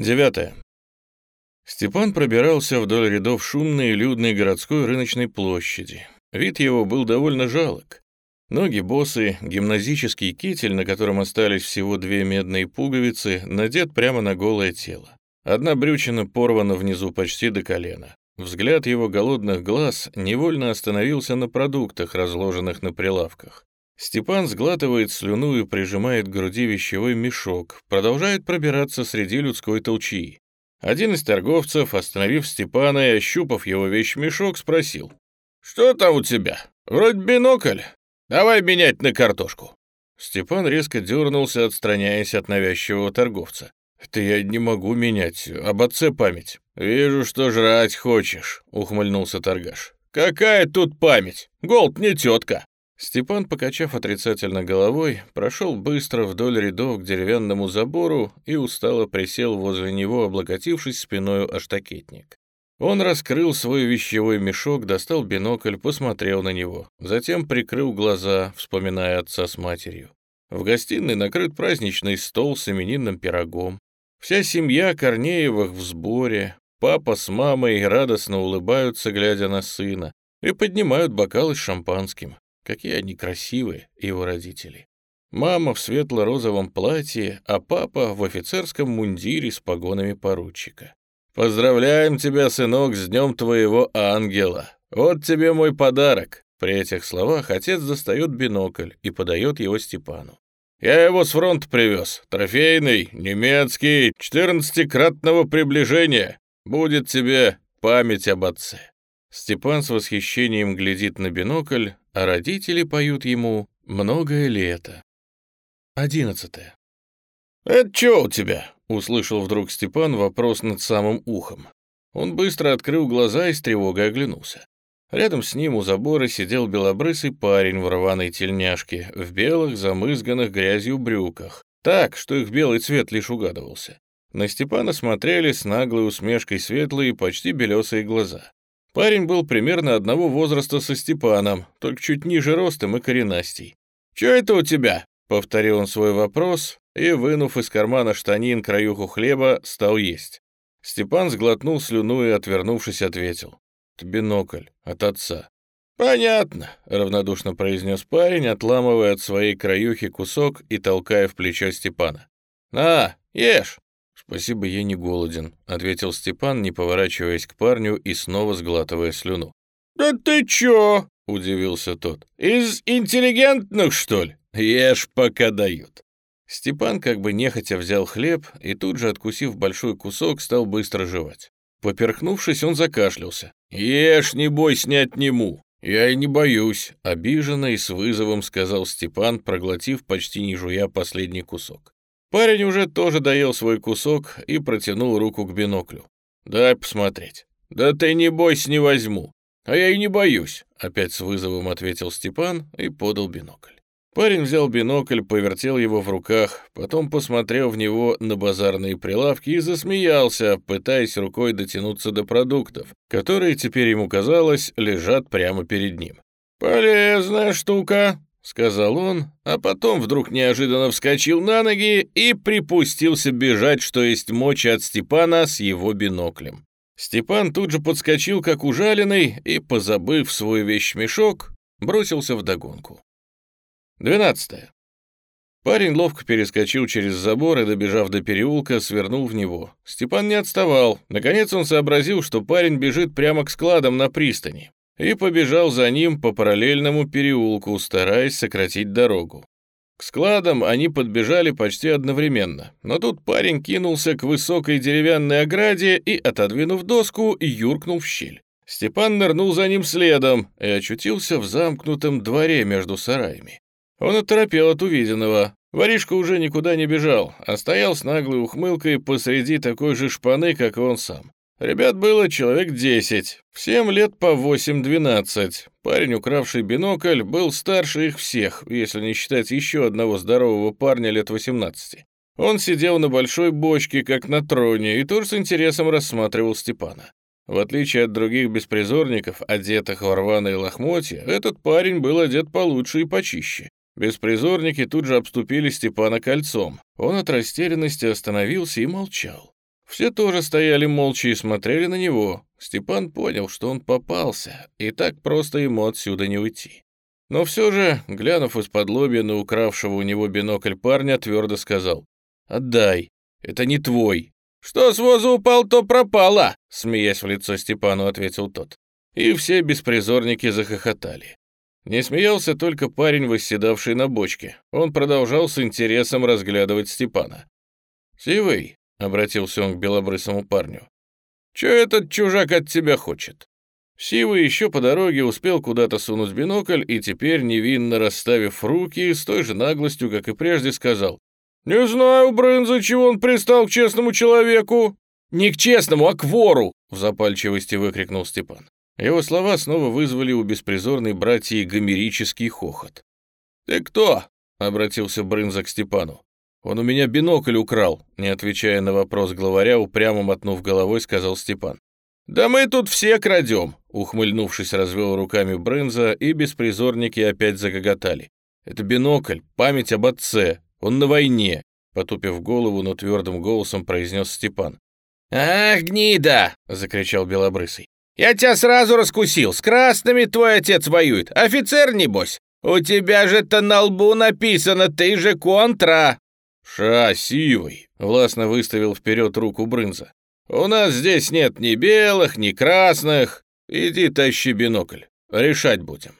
Девятое. Степан пробирался вдоль рядов шумной и людной городской рыночной площади. Вид его был довольно жалок. Ноги босы, гимназический китель, на котором остались всего две медные пуговицы, надет прямо на голое тело. Одна брючина порвана внизу почти до колена. Взгляд его голодных глаз невольно остановился на продуктах, разложенных на прилавках. Степан сглатывает слюну и прижимает к груди вещевой мешок, продолжает пробираться среди людской толчии. Один из торговцев, остановив Степана и ощупав его вещмешок, спросил. «Что там у тебя? Вроде бинокль. Давай менять на картошку». Степан резко дернулся, отстраняясь от навязчивого торговца. «Это я не могу менять. Об отце память». «Вижу, что жрать хочешь», — ухмыльнулся торгаш. «Какая тут память? Голд не тетка». Степан, покачав отрицательно головой, прошел быстро вдоль рядов к деревянному забору и устало присел возле него, облокотившись спиною о штакетник. Он раскрыл свой вещевой мешок, достал бинокль, посмотрел на него, затем прикрыл глаза, вспоминая отца с матерью. В гостиной накрыт праздничный стол с именинным пирогом. Вся семья Корнеевых в сборе, папа с мамой радостно улыбаются, глядя на сына, и поднимают бокалы с шампанским. Какие они красивые, его родители. Мама в светло-розовом платье, а папа в офицерском мундире с погонами поручика. «Поздравляем тебя, сынок, с днем твоего ангела! Вот тебе мой подарок!» При этих словах отец достает бинокль и подает его Степану. «Я его с фронта привез. Трофейный, немецкий, четырнадцатикратного приближения. Будет тебе память об отце». Степан с восхищением глядит на бинокль, а родители поют ему «Многое лето». Одиннадцатое. «Это что у тебя?» — услышал вдруг Степан вопрос над самым ухом. Он быстро открыл глаза и с тревогой оглянулся. Рядом с ним у забора сидел белобрысый парень в рваной тельняшке, в белых, замызганных грязью брюках, так, что их белый цвет лишь угадывался. На Степана смотрели с наглой усмешкой светлые, почти белесые глаза. Парень был примерно одного возраста со Степаном, только чуть ниже ростом и коренастей. «Чё это у тебя?» — повторил он свой вопрос и, вынув из кармана штанин краюху хлеба, стал есть. Степан сглотнул слюну и, отвернувшись, ответил. «Это бинокль от отца». «Понятно», — равнодушно произнес парень, отламывая от своей краюхи кусок и толкая в плечо Степана. «На, ешь!» «Спасибо, я не голоден», — ответил Степан, не поворачиваясь к парню и снова сглатывая слюну. «Да ты чё?» — удивился тот. «Из интеллигентных, что ли? Ешь, пока дают». Степан как бы нехотя взял хлеб и тут же, откусив большой кусок, стал быстро жевать. Поперхнувшись, он закашлялся. «Ешь, не бойся, не отниму». «Я и не боюсь», — обиженно и с вызовом сказал Степан, проглотив почти не жуя последний кусок. Парень уже тоже доел свой кусок и протянул руку к биноклю. «Дай посмотреть». «Да ты не бойся, не возьму». «А я и не боюсь», — опять с вызовом ответил Степан и подал бинокль. Парень взял бинокль, повертел его в руках, потом посмотрел в него на базарные прилавки и засмеялся, пытаясь рукой дотянуться до продуктов, которые, теперь ему казалось, лежат прямо перед ним. «Полезная штука», — сказал он, а потом вдруг неожиданно вскочил на ноги и припустился бежать, что есть мочи от Степана с его биноклем. Степан тут же подскочил, как ужаленный, и, позабыв свой вещмешок, бросился в догонку. Двенадцатое. Парень ловко перескочил через забор и, добежав до переулка, свернул в него. Степан не отставал. Наконец он сообразил, что парень бежит прямо к складам на пристани и побежал за ним по параллельному переулку, стараясь сократить дорогу. К складам они подбежали почти одновременно, но тут парень кинулся к высокой деревянной ограде и, отодвинув доску, юркнул в щель. Степан нырнул за ним следом и очутился в замкнутом дворе между сараями. Он оторопел от увиденного. Воришка уже никуда не бежал, а стоял с наглой ухмылкой посреди такой же шпаны, как и он сам. Ребят было человек десять, всем лет по восемь-двенадцать. Парень, укравший бинокль, был старше их всех, если не считать еще одного здорового парня лет восемнадцати. Он сидел на большой бочке, как на троне, и тоже с интересом рассматривал Степана. В отличие от других беспризорников, одетых в рваные лохмотья, этот парень был одет получше и почище. Беспризорники тут же обступили Степана кольцом. Он от растерянности остановился и молчал. Все тоже стояли молча и смотрели на него. Степан понял, что он попался, и так просто ему отсюда не уйти. Но все же, глянув из-под лобья на укравшего у него бинокль парня, твердо сказал, «Отдай, это не твой». «Что с воза упал, то пропало», — смеясь в лицо Степану, ответил тот. И все беспризорники захохотали. Не смеялся только парень, восседавший на бочке. Он продолжал с интересом разглядывать Степана. «Сивый», — обратился он к белобрысому парню, — «чё этот чужак от тебя хочет?» Сивый еще по дороге успел куда-то сунуть бинокль и теперь, невинно расставив руки, с той же наглостью, как и прежде, сказал, «Не знаю, Брынза, чего он пристал к честному человеку». «Не к честному, а к вору!» — в запальчивости выкрикнул Степан. Его слова снова вызвали у беспризорной братьи гомерический хохот. «Ты кто?» — обратился Брынза к Степану. «Он у меня бинокль украл», — не отвечая на вопрос главаря, упрямо мотнув головой, сказал Степан. «Да мы тут все крадем», — ухмыльнувшись, развел руками Брынза, и беспризорники опять загоготали. «Это бинокль, память об отце, он на войне», — потупив голову, но твердым голосом произнес Степан. «Ах, гнида!» — закричал Белобрысый. Я тебя сразу раскусил. С красными твой отец воюет. Офицер, небось? У тебя же-то на лбу написано, ты же контра!» «Ша, сивый!» — властно выставил вперед руку Брынза. «У нас здесь нет ни белых, ни красных. Иди тащи бинокль. Решать будем».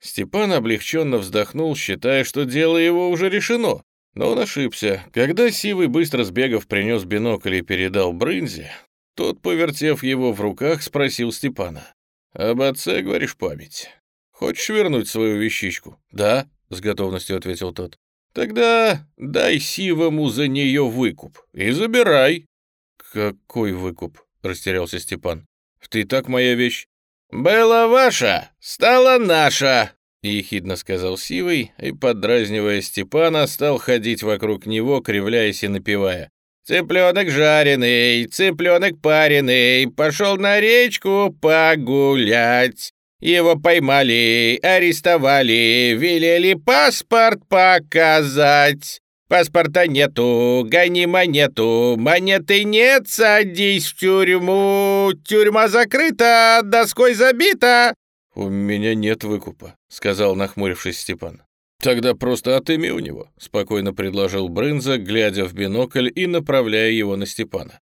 Степан облегченно вздохнул, считая, что дело его уже решено. Но он ошибся. Когда Сивый, быстро сбегав, принес бинокль и передал Брынзе, тот, повертев его в руках, спросил Степана. «Об отце, говоришь, память? Хочешь вернуть свою вещичку?» «Да», — с готовностью ответил тот. «Тогда дай Сивому за нее выкуп и забирай». «Какой выкуп?» — растерялся Степан. «Ты так моя вещь». «Была ваша, стала наша», — ехидно сказал Сивый, и, подразнивая Степана, стал ходить вокруг него, кривляясь и напевая. Цыпленок жареный, цыпленок пареный, пошел на речку погулять. Его поймали, арестовали, велели паспорт показать. Паспорта нету, гони монету, монеты нет, садись в тюрьму. Тюрьма закрыта, доской забита. «У меня нет выкупа», — сказал, нахмурившись Степан. «Тогда просто отыми у него», — спокойно предложил Брынза, глядя в бинокль и направляя его на Степана.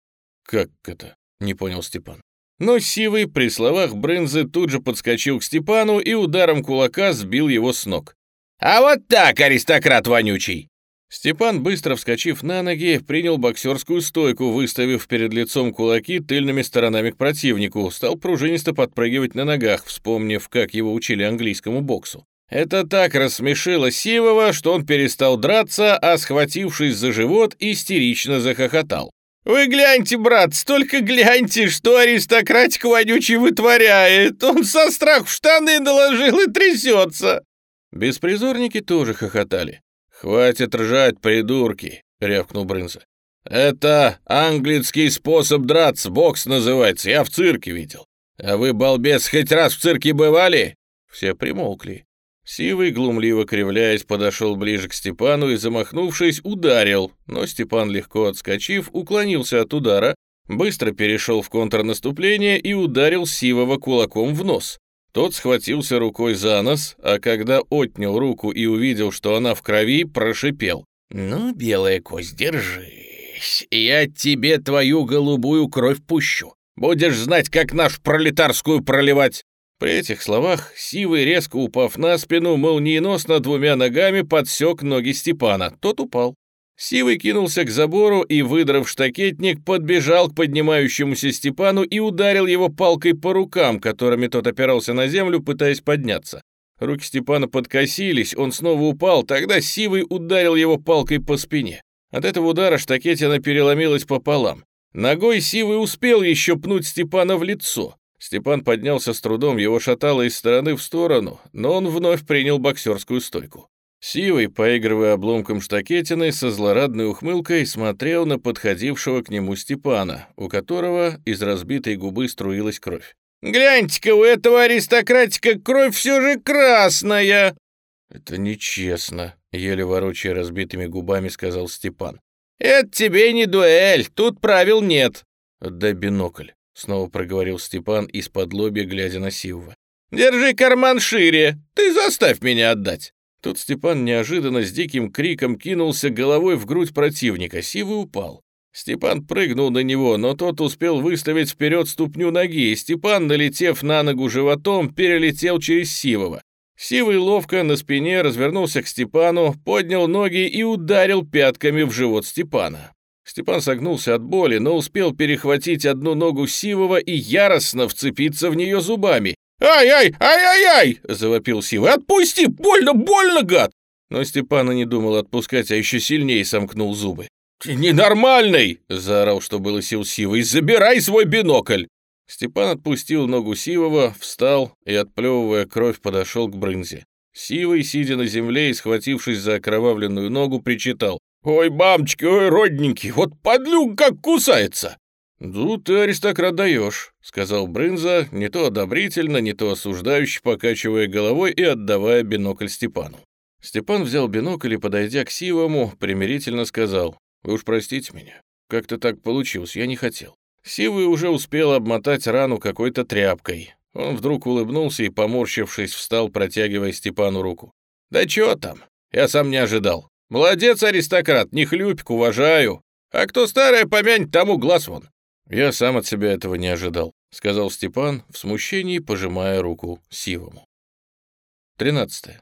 «Как это?» — не понял Степан. Но Сивый при словах Брынзы тут же подскочил к Степану и ударом кулака сбил его с ног. «А вот так, аристократ вонючий!» Степан, быстро вскочив на ноги, принял боксерскую стойку, выставив перед лицом кулаки тыльными сторонами к противнику, стал пружинисто подпрыгивать на ногах, вспомнив, как его учили английскому боксу. Это так рассмешило Сивова, что он перестал драться, а, схватившись за живот, истерично захохотал. «Вы гляньте, брат, столько гляньте, что аристократик вонючий вытворяет! Он со страху в штаны наложил и трясется!» Беспризорники тоже хохотали. «Хватит ржать, придурки!» — рявкнул Брынза. «Это английский способ драться, бокс называется, я в цирке видел. А вы, балбес, хоть раз в цирке бывали?» Все примолкли. Сивый, глумливо кривляясь, подошел ближе к Степану и, замахнувшись, ударил, но Степан, легко отскочив, уклонился от удара, быстро перешел в контрнаступление и ударил Сивого кулаком в нос. Тот схватился рукой за нос, а когда отнял руку и увидел, что она в крови, прошипел. «Ну, белая кость, держись, я тебе твою голубую кровь пущу. Будешь знать, как наш пролетарскую проливать». При этих словах Сивый, резко упав на спину, молниеносно двумя ногами подсек ноги Степана. Тот упал. Сивый кинулся к забору и, выдрав штакетник, подбежал к поднимающемуся Степану и ударил его палкой по рукам, которыми тот опирался на землю, пытаясь подняться. Руки Степана подкосились, он снова упал, тогда Сивый ударил его палкой по спине. От этого удара штакетина переломилась пополам. Ногой Сивый успел еще пнуть Степана в лицо. Степан поднялся с трудом, его шатало из стороны в сторону, но он вновь принял боксерскую стойку. Сивый, поигрывая обломком штакетины, со злорадной ухмылкой смотрел на подходившего к нему Степана, у которого из разбитой губы струилась кровь. «Гляньте-ка, у этого аристократика кровь все же красная!» «Это нечестно», — еле ворочая разбитыми губами сказал Степан. «Это тебе не дуэль, тут правил нет», «Отдай бинокль», — снова проговорил Степан из-под лобья, глядя на Сивова. «Держи карман шире! Ты заставь меня отдать!» Тут Степан неожиданно с диким криком кинулся головой в грудь противника. Сивый упал. Степан прыгнул на него, но тот успел выставить вперед ступню ноги, и Степан, налетев на ногу животом, перелетел через Сивова. Сивый ловко на спине развернулся к Степану, поднял ноги и ударил пятками в живот Степана. Степан согнулся от боли, но успел перехватить одну ногу Сивова и яростно вцепиться в нее зубами. «Ай-ай, ай-ай-ай!» — завопил Сивый. «Отпусти! Больно, больно, гад!» Но Степан и не думал отпускать, а еще сильнее сомкнул зубы. «Ты ненормальный!» — заорал, что было сил Сивый. «Забирай свой бинокль!» Степан отпустил ногу Сивова, встал и, отплевывая кровь, подошел к брынзе. Сивый, сидя на земле и схватившись за окровавленную ногу, причитал. «Ой, мамочки, ой, родненький, вот подлюк как кусается!» «Ну, ты, аристократ, даешь», — сказал Брынза, не то одобрительно, не то осуждающе, покачивая головой и отдавая бинокль Степану. Степан взял бинокль и, подойдя к Сивому, примирительно сказал, «Вы уж простите меня, как-то так получилось, я не хотел». Сивый уже успел обмотать рану какой-то тряпкой. Он вдруг улыбнулся и, поморщившись, встал, протягивая Степану руку. «Да чё там? Я сам не ожидал. Молодец, аристократ, не хлюпик, уважаю. А кто старое помянет, тому глаз вон». «Я сам от себя этого не ожидал», — сказал Степан, в смущении пожимая руку Сивому. 13.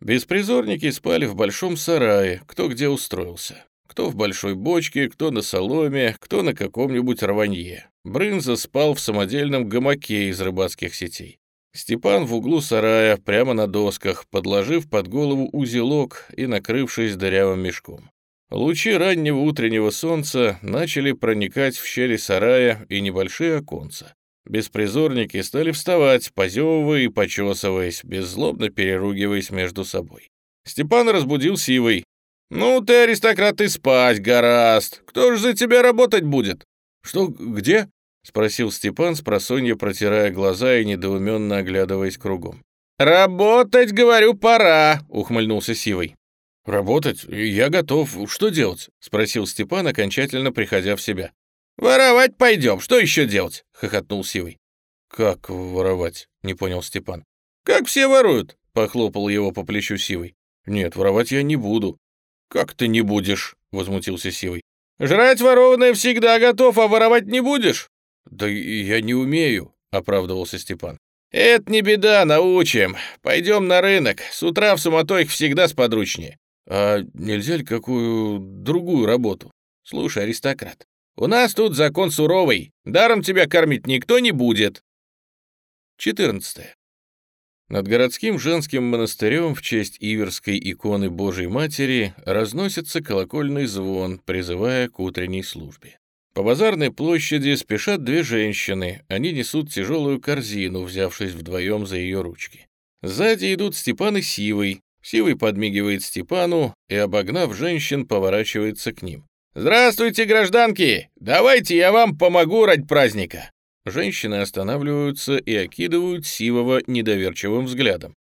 Беспризорники спали в большом сарае, кто где устроился. Кто в большой бочке, кто на соломе, кто на каком-нибудь рванье. Брынза спал в самодельном гамаке из рыбацких сетей. Степан в углу сарая, прямо на досках, подложив под голову узелок и накрывшись дырявым мешком. Лучи раннего утреннего солнца начали проникать в щели сарая и небольшие оконца. Беспризорники стали вставать, позевывая и почесываясь, беззлобно переругиваясь между собой. Степан разбудил Сивой. «Ну ты, аристократ, и спать гораст. Кто ж за тебя работать будет?» «Что, где?» — спросил Степан, с просонья протирая глаза и недоуменно оглядываясь кругом. «Работать, говорю, пора», — ухмыльнулся Сивой. «Работать? Я готов. Что делать?» — спросил Степан, окончательно приходя в себя. «Воровать пойдем. Что еще делать?» — хохотнул Сивый. «Как воровать?» — не понял Степан. «Как все воруют?» — похлопал его по плечу Сивый. «Нет, воровать я не буду. «Как ты не будешь?» — возмутился Сивый. «Жрать ворованное всегда готов, а воровать не будешь?» «Да я не умею», — оправдывался Степан. «Это не беда, научим. Пойдем на рынок. С утра в суматохе всегда сподручнее». «А нельзя ли какую другую работу?» «Слушай, аристократ, у нас тут закон суровый. Даром тебя кормить никто не будет». 14. Над городским женским монастырем в честь Иверской иконы Божьей Матери разносится колокольный звон, призывая к утренней службе. По базарной площади спешат две женщины, они несут тяжелую корзину, взявшись вдвоем за ее ручки. Сзади идут Степан и Сивый. Сивый подмигивает Степану и, обогнав женщин, поворачивается к ним. «Здравствуйте, гражданки! Давайте я вам помогу ради праздника!» Женщины останавливаются и окидывают Сивова недоверчивым взглядом.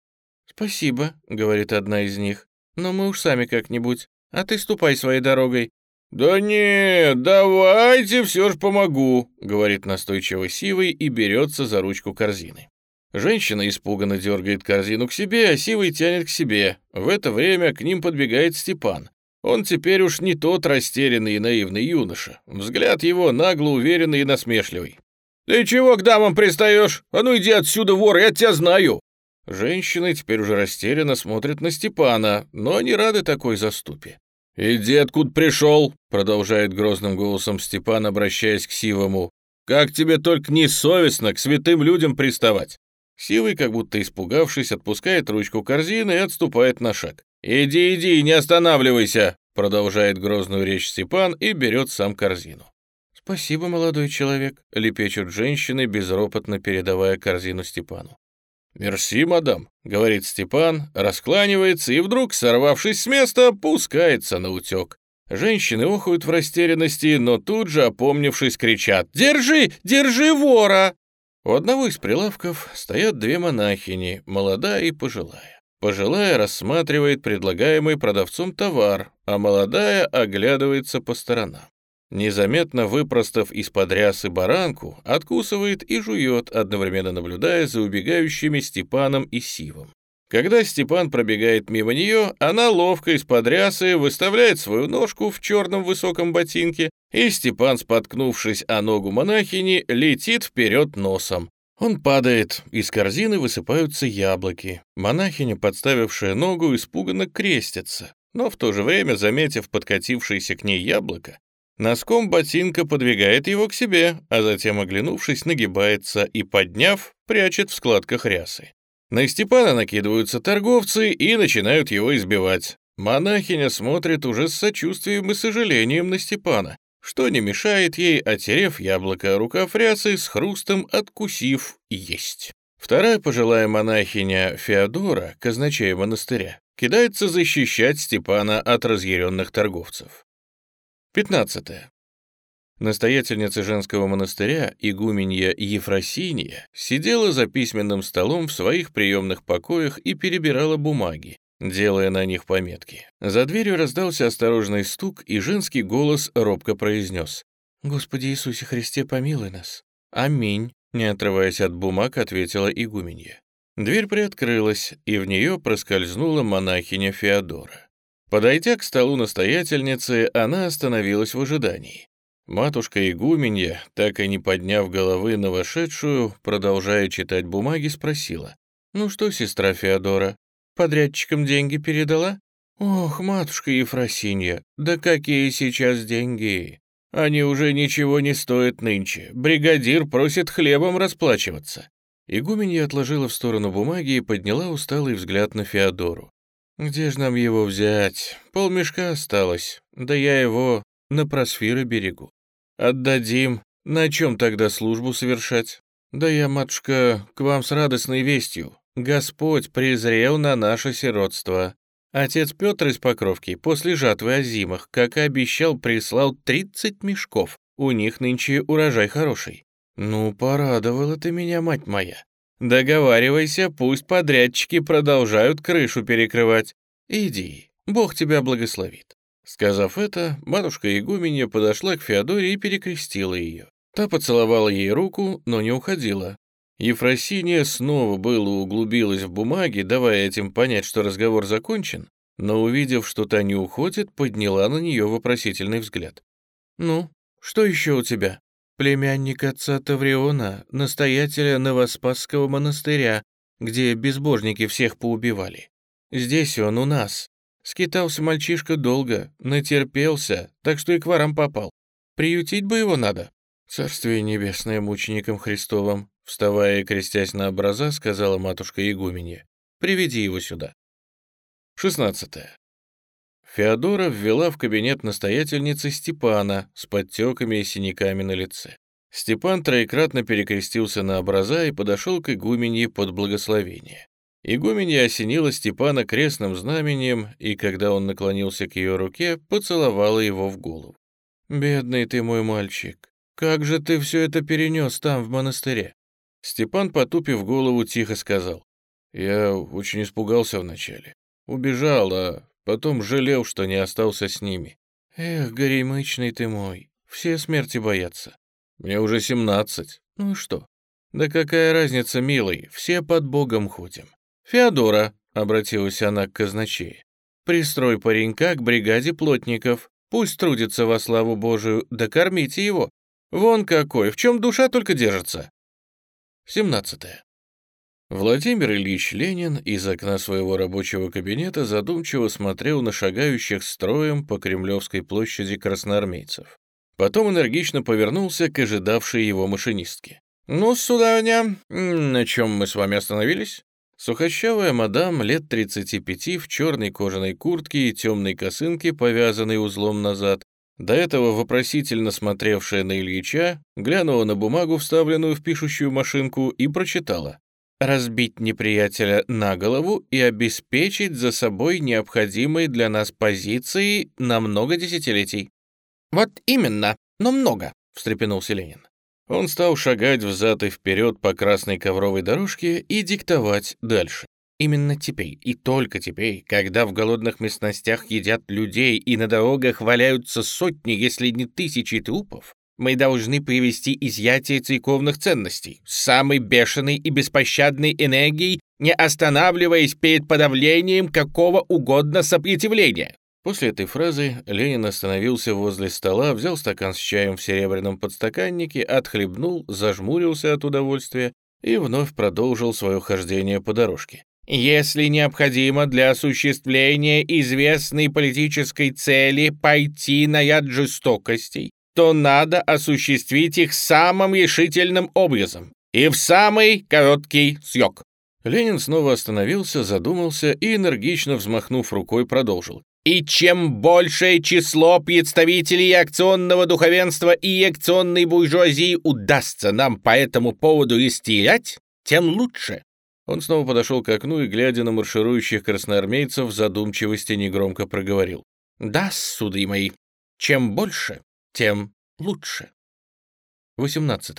«Спасибо», — говорит одна из них, — «но мы уж сами как-нибудь, а ты ступай своей дорогой». «Да нет, давайте все ж помогу», — говорит настойчиво Сивый и берется за ручку корзины. Женщина испуганно дергает корзину к себе, а Сивый тянет к себе. В это время к ним подбегает Степан. Он теперь уж не тот растерянный и наивный юноша. Взгляд его нагло уверенный и насмешливый. «Ты чего к дамам пристаешь? А ну иди отсюда, вор, я тебя знаю!» Женщины теперь уже растерянно смотрят на Степана, но они рады такой заступе. «Иди, откуда пришел!» — продолжает грозным голосом Степан, обращаясь к Сивому. «Как тебе только несовестно к святым людям приставать!» Сивый, как будто испугавшись, отпускает ручку корзины и отступает на шаг. «Иди, иди, не останавливайся!» — продолжает грозную речь Степан и берет сам корзину. «Спасибо, молодой человек», — лепечут женщины, безропотно передавая корзину Степану. «Мерси, мадам», — говорит Степан, раскланивается и вдруг, сорвавшись с места, пускается на утек. Женщины охают в растерянности, но тут же, опомнившись, кричат «Держи! Держи вора!» У одного из прилавков стоят две монахини, молодая и пожилая. Пожилая рассматривает предлагаемый продавцом товар, а молодая оглядывается по сторонам. Незаметно выпростав из-под рясы баранку, откусывает и жует, одновременно наблюдая за убегающими Степаном и Сивом. Когда Степан пробегает мимо нее, она ловко из-под рясы выставляет свою ножку в черном высоком ботинке, и Степан, споткнувшись о ногу монахини, летит вперед носом. Он падает, из корзины высыпаются яблоки. Монахиня, подставившая ногу, испуганно крестится, но в то же время, заметив подкатившееся к ней яблоко, носком ботинка подвигает его к себе, а затем, оглянувшись, нагибается и, подняв, прячет в складках рясы. На Степана накидываются торговцы и начинают его избивать. Монахиня смотрит уже с сочувствием и сожалением на Степана, что не мешает ей, отерев яблоко рукав рясы, с хрустом откусив, есть. Вторая пожилая монахиня Феодора, казначея монастыря, кидается защищать Степана от разъяренных торговцев. 15. Настоятельница женского монастыря, игуменья Ефросинья, сидела за письменным столом в своих приемных покоях и перебирала бумаги, делая на них пометки. За дверью раздался осторожный стук, и женский голос робко произнес «Господи Иисусе Христе, помилуй нас». «Аминь», — не отрываясь от бумаг, ответила игуменья. Дверь приоткрылась, и в нее проскользнула монахиня Феодора. Подойдя к столу настоятельницы, она остановилась в ожидании. Матушка игуменья, так и не подняв головы на вошедшую, продолжая читать бумаги, спросила. «Ну что, сестра Феодора, Подрядчикам деньги передала? Ох, матушка Ефросинья, да какие сейчас деньги! Они уже ничего не стоят нынче. Бригадир просит хлебом расплачиваться. Игуменья отложила в сторону бумаги и подняла усталый взгляд на Феодору. «Где же нам его взять? Полмешка осталось. Да я его на просфиры берегу. Отдадим. На чем тогда службу совершать? Да я, матушка, к вам с радостной вестью. Господь презрел на наше сиротство. Отец Петр из Покровки после жатвы озимых, как и обещал, прислал 30 мешков. У них нынче урожай хороший. Ну, порадовала ты меня, мать моя. Договаривайся, пусть подрядчики продолжают крышу перекрывать. Иди, Бог тебя благословит. Сказав это, матушка игуменья подошла к Феодоре и перекрестила ее. Та поцеловала ей руку, но не уходила. Ефросиния снова было углубилась в бумаги, давая этим понять, что разговор закончен, но, увидев, что та не уходит, подняла на нее вопросительный взгляд. «Ну, что еще у тебя?» «Племянник отца Тавриона, настоятеля Новоспасского монастыря, где безбожники всех поубивали. Здесь он у нас. Скитался мальчишка долго, натерпелся, так что и к ворам попал. Приютить бы его надо. Царствие небесное мученикам Христовым, Вставая и крестясь на образа, сказала матушка игуменья, «Приведи его сюда». 16. Феодора ввела в кабинет настоятельницы Степана с подтеками и синяками на лице. Степан троекратно перекрестился на образа и подошел к игуменье под благословение. Игуменья осенила Степана крестным знамением, и когда он наклонился к ее руке, поцеловала его в голову. «Бедный ты мой мальчик, как же ты все это перенес там, в монастыре? Степан, потупив голову, тихо сказал. «Я очень испугался вначале. Убежал, а потом жалел, что не остался с ними. Эх, горемычный ты мой, все смерти боятся. Мне уже семнадцать. Ну и что? Да какая разница, милый, все под Богом ходим. Феодора, — обратилась она к казначее, — пристрой паренька к бригаде плотников, пусть трудится во славу Божию, да кормите его. Вон какой, в чем душа только держится. 17. Владимир Ильич Ленин из окна своего рабочего кабинета задумчиво смотрел на шагающих строем по Кремлевской площади красноармейцев. Потом энергично повернулся к ожидавшей его машинистке. «Ну, сударыня, на чем мы с вами остановились?» Сухощавая мадам лет 35 в черной кожаной куртке и темной косынке, повязанной узлом назад, до этого вопросительно смотревшая на Ильича, глянула на бумагу, вставленную в пишущую машинку, и прочитала. «Разбить неприятеля на голову и обеспечить за собой необходимые для нас позиции на много десятилетий». «Вот именно, но много», — встрепенулся Ленин. Он стал шагать взад и вперед по красной ковровой дорожке и диктовать дальше. Именно теперь, и только теперь, когда в голодных местностях едят людей и на дорогах валяются сотни, если не тысячи трупов, мы должны привести изъятие церковных ценностей с самой бешеной и беспощадной энергией, не останавливаясь перед подавлением какого угодно сопротивления. После этой фразы Ленин остановился возле стола, взял стакан с чаем в серебряном подстаканнике, отхлебнул, зажмурился от удовольствия и вновь продолжил свое хождение по дорожке. Если необходимо для осуществления известной политической цели пойти на яд жестокостей, то надо осуществить их самым решительным образом и в самый короткий срок. Ленин снова остановился, задумался и, энергично взмахнув рукой, продолжил. И чем большее число представителей акционного духовенства и акционной буржуазии удастся нам по этому поводу истерять, тем лучше. Он снова подошел к окну и, глядя на марширующих красноармейцев, в задумчивости негромко проговорил. «Да, суды мои, чем больше, тем лучше». 18.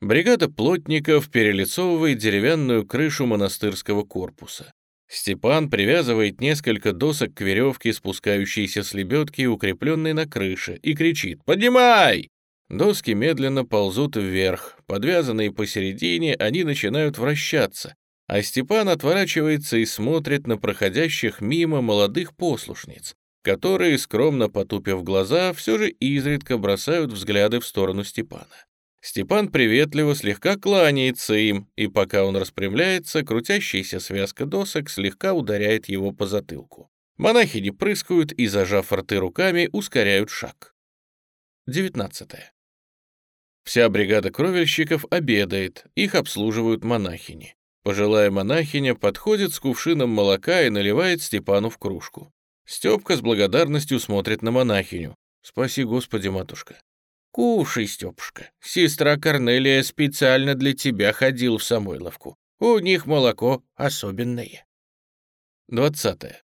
Бригада плотников перелицовывает деревянную крышу монастырского корпуса. Степан привязывает несколько досок к веревке, спускающейся с лебедки, укрепленной на крыше, и кричит «Поднимай!». Доски медленно ползут вверх, подвязанные посередине, они начинают вращаться, а Степан отворачивается и смотрит на проходящих мимо молодых послушниц, которые, скромно потупив глаза, все же изредка бросают взгляды в сторону Степана. Степан приветливо слегка кланяется им, и пока он распрямляется, крутящаяся связка досок слегка ударяет его по затылку. Монахи не прыскают и, зажав рты руками, ускоряют шаг. 19. Вся бригада кровельщиков обедает, их обслуживают монахини. Пожилая монахиня подходит с кувшином молока и наливает Степану в кружку. Степка с благодарностью смотрит на монахиню. «Спаси Господи, матушка». «Кушай, Степушка, сестра Корнелия специально для тебя ходил в Самойловку. У них молоко особенное». 20.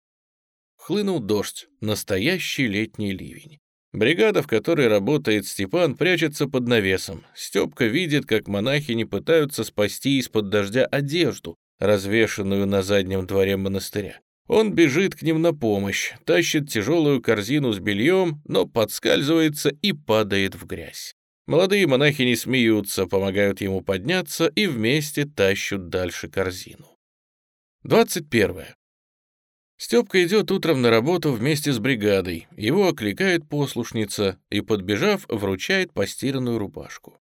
Хлынул дождь, настоящий летний ливень. Бригада, в которой работает Степан, прячется под навесом. Степка видит, как монахи не пытаются спасти из-под дождя одежду, развешенную на заднем дворе монастыря. Он бежит к ним на помощь, тащит тяжелую корзину с бельем, но подскальзывается и падает в грязь. Молодые монахи не смеются, помогают ему подняться и вместе тащут дальше корзину. 21. Степка идет утром на работу вместе с бригадой. Его окликает послушница и, подбежав, вручает постиранную рубашку.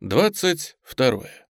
22.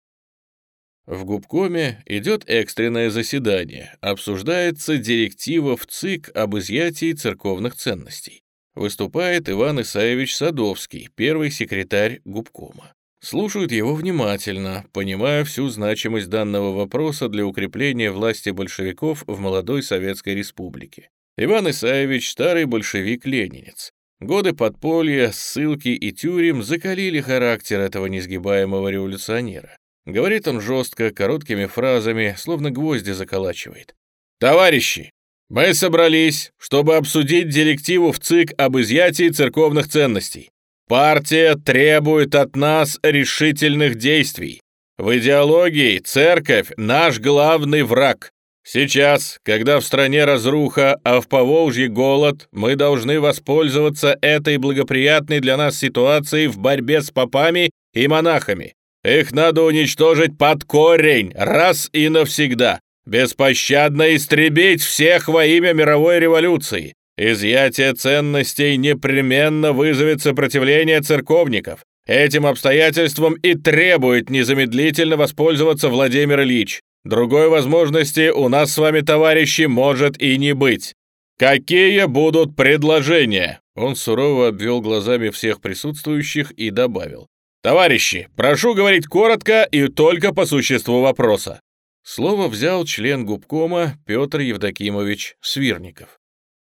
В губкоме идет экстренное заседание. Обсуждается директива в ЦИК об изъятии церковных ценностей. Выступает Иван Исаевич Садовский, первый секретарь губкома. Слушают его внимательно, понимая всю значимость данного вопроса для укрепления власти большевиков в молодой Советской Республике. Иван Исаевич – старый большевик-ленинец. Годы подполья, ссылки и тюрем закалили характер этого несгибаемого революционера. Говорит он жестко, короткими фразами, словно гвозди заколачивает. «Товарищи, мы собрались, чтобы обсудить директиву в ЦИК об изъятии церковных ценностей. Партия требует от нас решительных действий. В идеологии церковь – наш главный враг. Сейчас, когда в стране разруха, а в Поволжье голод, мы должны воспользоваться этой благоприятной для нас ситуацией в борьбе с попами и монахами. Их надо уничтожить под корень, раз и навсегда. Беспощадно истребить всех во имя мировой революции. Изъятие ценностей непременно вызовет сопротивление церковников. Этим обстоятельством и требует незамедлительно воспользоваться Владимир Ильич. Другой возможности у нас с вами, товарищи, может и не быть. Какие будут предложения?» Он сурово обвел глазами всех присутствующих и добавил. «Товарищи, прошу говорить коротко и только по существу вопроса». Слово взял член губкома Петр Евдокимович Свирников.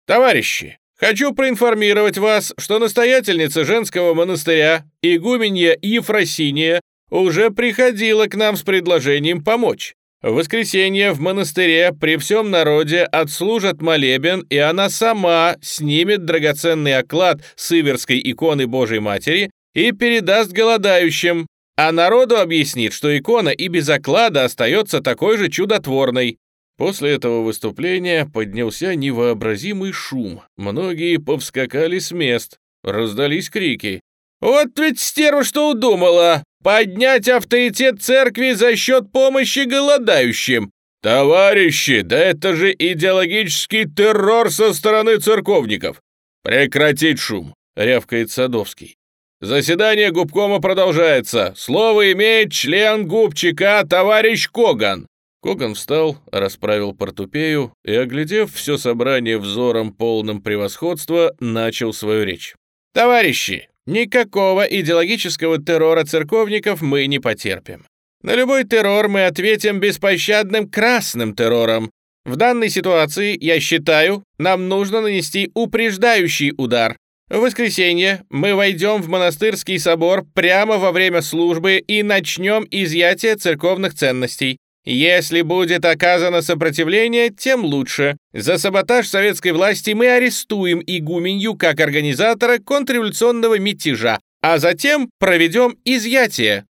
«Товарищи, хочу проинформировать вас, что настоятельница женского монастыря, игуменья Ефросиния, уже приходила к нам с предложением помочь. В воскресенье в монастыре при всем народе отслужат молебен, и она сама снимет драгоценный оклад с Иверской иконы Божьей Матери и передаст голодающим. а народу объяснит, что икона и без оклада остается такой же чудотворной. После этого выступления поднялся невообразимый шум. Многие повскакали с мест. Раздались крики. «Вот ведь стерва что удумала! Поднять авторитет церкви за счет помощи голодающим! Товарищи, да это же идеологический террор со стороны церковников! Прекратить шум!» — рявкает Садовский. «Заседание губкома продолжается. Слово имеет член губчика товарищ Коган». Коган встал, расправил портупею и, оглядев все собрание взором полным превосходства, начал свою речь. «Товарищи, никакого идеологического террора церковников мы не потерпим. На любой террор мы ответим беспощадным красным террором. В данной ситуации, я считаю, нам нужно нанести упреждающий удар. В воскресенье мы войдем в монастырский собор прямо во время службы и начнем изъятие церковных ценностей. Если будет оказано сопротивление, тем лучше. За саботаж советской власти мы арестуем игуменью как организатора контрреволюционного мятежа, а затем проведем изъятие.